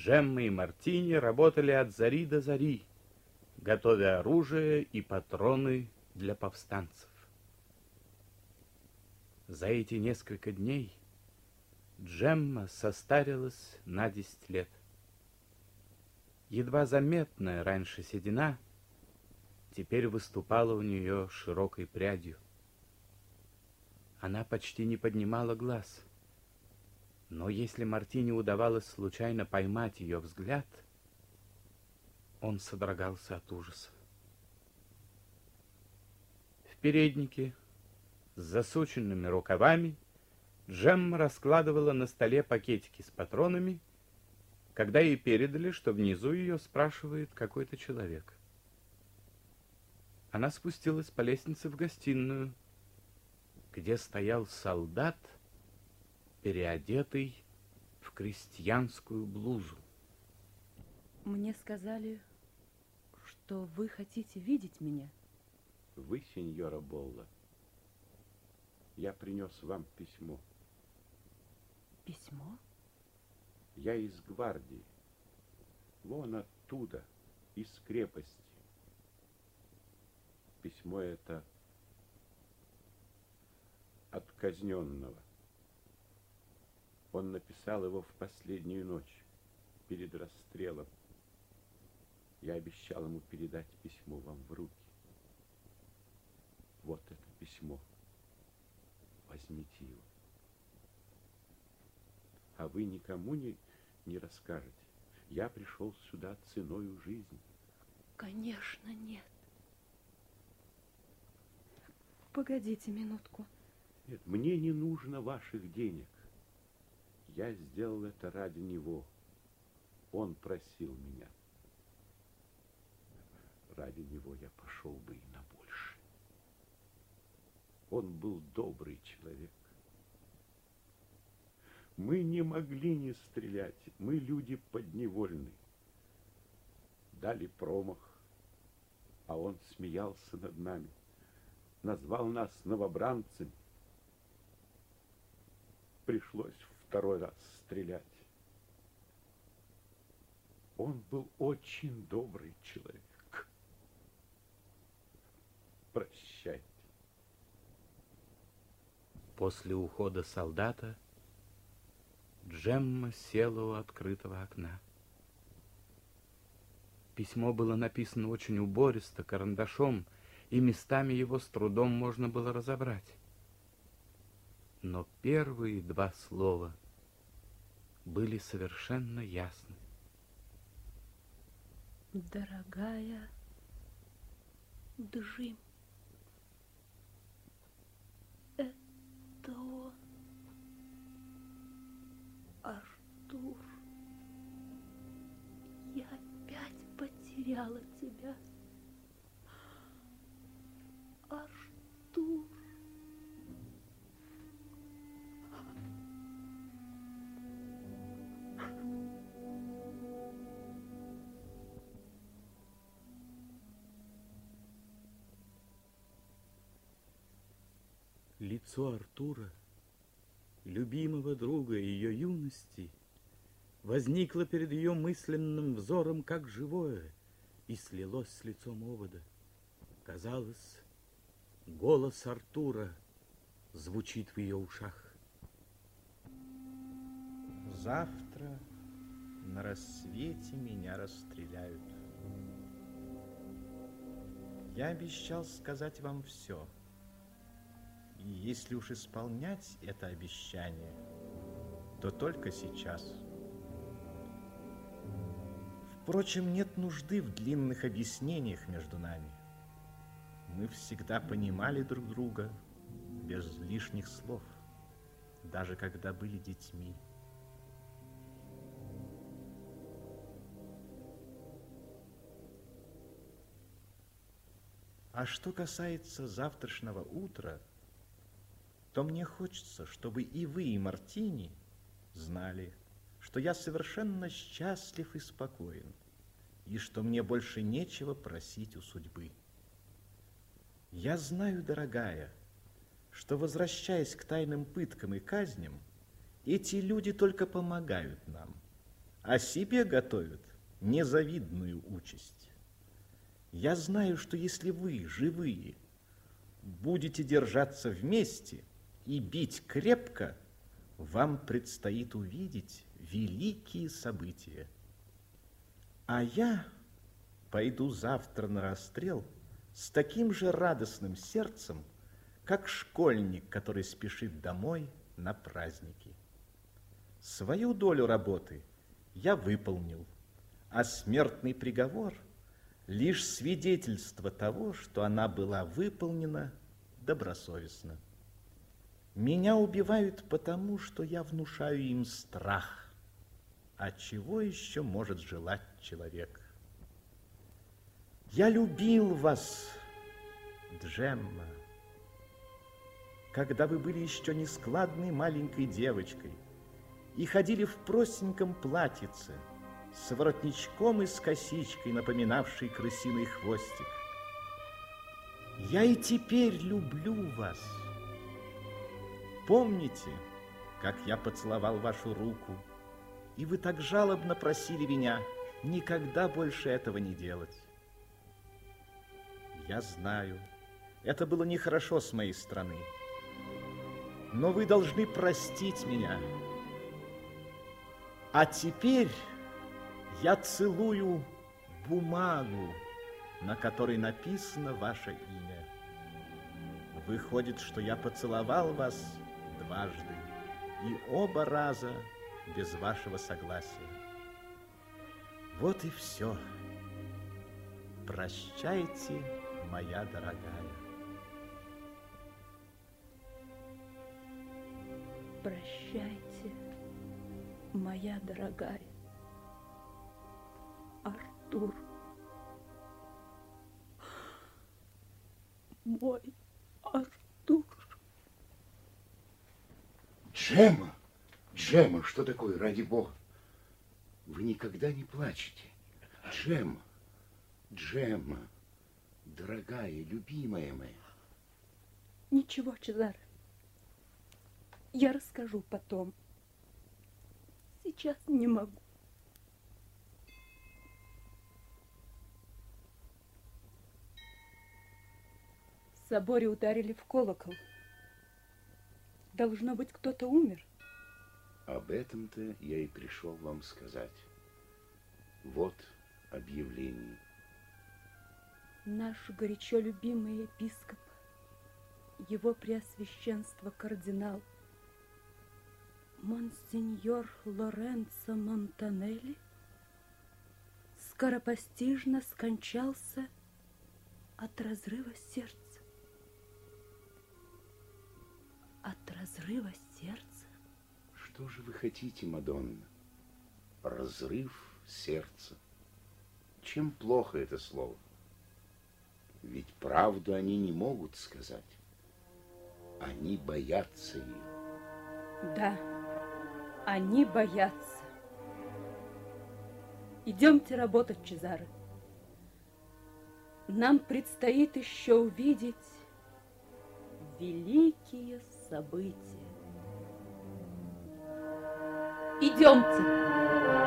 Джемма и Мартини работали от зари до зари, готовя оружие и патроны для повстанцев. За эти несколько дней Джемма состарилась на 10 лет. Едва заметная раньше седина теперь выступала у нее широкой прядью. Она почти не поднимала глаз. Но если Мартине удавалось случайно поймать ее взгляд, он содрогался от ужаса. В переднике с засученными рукавами Джемма раскладывала на столе пакетики с патронами, когда ей передали, что внизу ее спрашивает какой-то человек. Она спустилась по лестнице в гостиную, где стоял солдат, переодетый в крестьянскую блузу. Мне сказали, что вы хотите видеть меня. Вы, сеньора Болла, я принес вам письмо. Письмо? Я из гвардии. Вон оттуда, из крепости. Письмо это от казненного. Он написал его в последнюю ночь, перед расстрелом. Я обещал ему передать письмо вам в руки. Вот это письмо. Возьмите его. А вы никому не, не расскажете. Я пришел сюда ценою жизни. Конечно, нет. Погодите минутку. Нет, мне не нужно ваших денег. Я сделал это ради него. Он просил меня. Ради него я пошел бы и на больше. Он был добрый человек. Мы не могли не стрелять. Мы люди подневольны. Дали промах, а он смеялся над нами. Назвал нас новобранцами. Пришлось второй раз стрелять. Он был очень добрый человек. Прощайте. После ухода солдата Джемма села у открытого окна. Письмо было написано очень убористо, карандашом, и местами его с трудом можно было разобрать. Но первые два слова были совершенно ясны. Дорогая Джим, это он. Артур, я опять потеряла тебя. Лицо Артура, любимого друга ее юности, возникло перед ее мысленным взором как живое и слилось с лицом овода. Казалось, голос Артура звучит в ее ушах. Завтра на рассвете меня расстреляют. Я обещал сказать вам все. И если уж исполнять это обещание, то только сейчас. Впрочем, нет нужды в длинных объяснениях между нами. Мы всегда понимали друг друга без лишних слов, даже когда были детьми. А что касается завтрашнего утра, то мне хочется, чтобы и вы, и Мартини знали, что я совершенно счастлив и спокоен, и что мне больше нечего просить у судьбы. Я знаю, дорогая, что, возвращаясь к тайным пыткам и казням, эти люди только помогают нам, а себе готовят незавидную участь. Я знаю, что если вы, живые, будете держаться вместе и бить крепко, вам предстоит увидеть великие события. А я пойду завтра на расстрел с таким же радостным сердцем, как школьник, который спешит домой на праздники. Свою долю работы я выполнил, а смертный приговор – лишь свидетельство того, что она была выполнена добросовестно. Меня убивают потому, что я внушаю им страх. А чего еще может желать человек? Я любил вас, Джемма, когда вы были еще нескладной маленькой девочкой и ходили в простеньком платьице – с воротничком и с косичкой, напоминавшей крысиный хвостик. Я и теперь люблю вас. Помните, как я поцеловал вашу руку, и вы так жалобно просили меня никогда больше этого не делать? Я знаю, это было нехорошо с моей стороны, но вы должны простить меня. А теперь я целую бумагу, на которой написано ваше имя. Выходит, что я поцеловал вас дважды, и оба раза без вашего согласия. Вот и все. Прощайте, моя дорогая. Прощайте, моя дорогая. Артур. Мой Артур. Джема! Джема, что такое, ради бога? Вы никогда не плачете. Джема, Джема, дорогая, любимая моя. Ничего, Чезаре. Я расскажу потом. Сейчас не могу. соборе ударили в колокол. Должно быть, кто-то умер. Об этом-то я и пришел вам сказать. Вот объявление. Наш горячо любимый епископ, его преосвященство кардинал, монсеньор Лоренцо Монтанелли, скоропостижно скончался от разрыва сердца. От разрыва сердца. Что же вы хотите, Мадонна? Разрыв сердца. Чем плохо это слово? Ведь правду они не могут сказать. Они боятся ее. Да, они боятся. Идемте работать, Чезаре. Нам предстоит еще увидеть великие события. Идемте.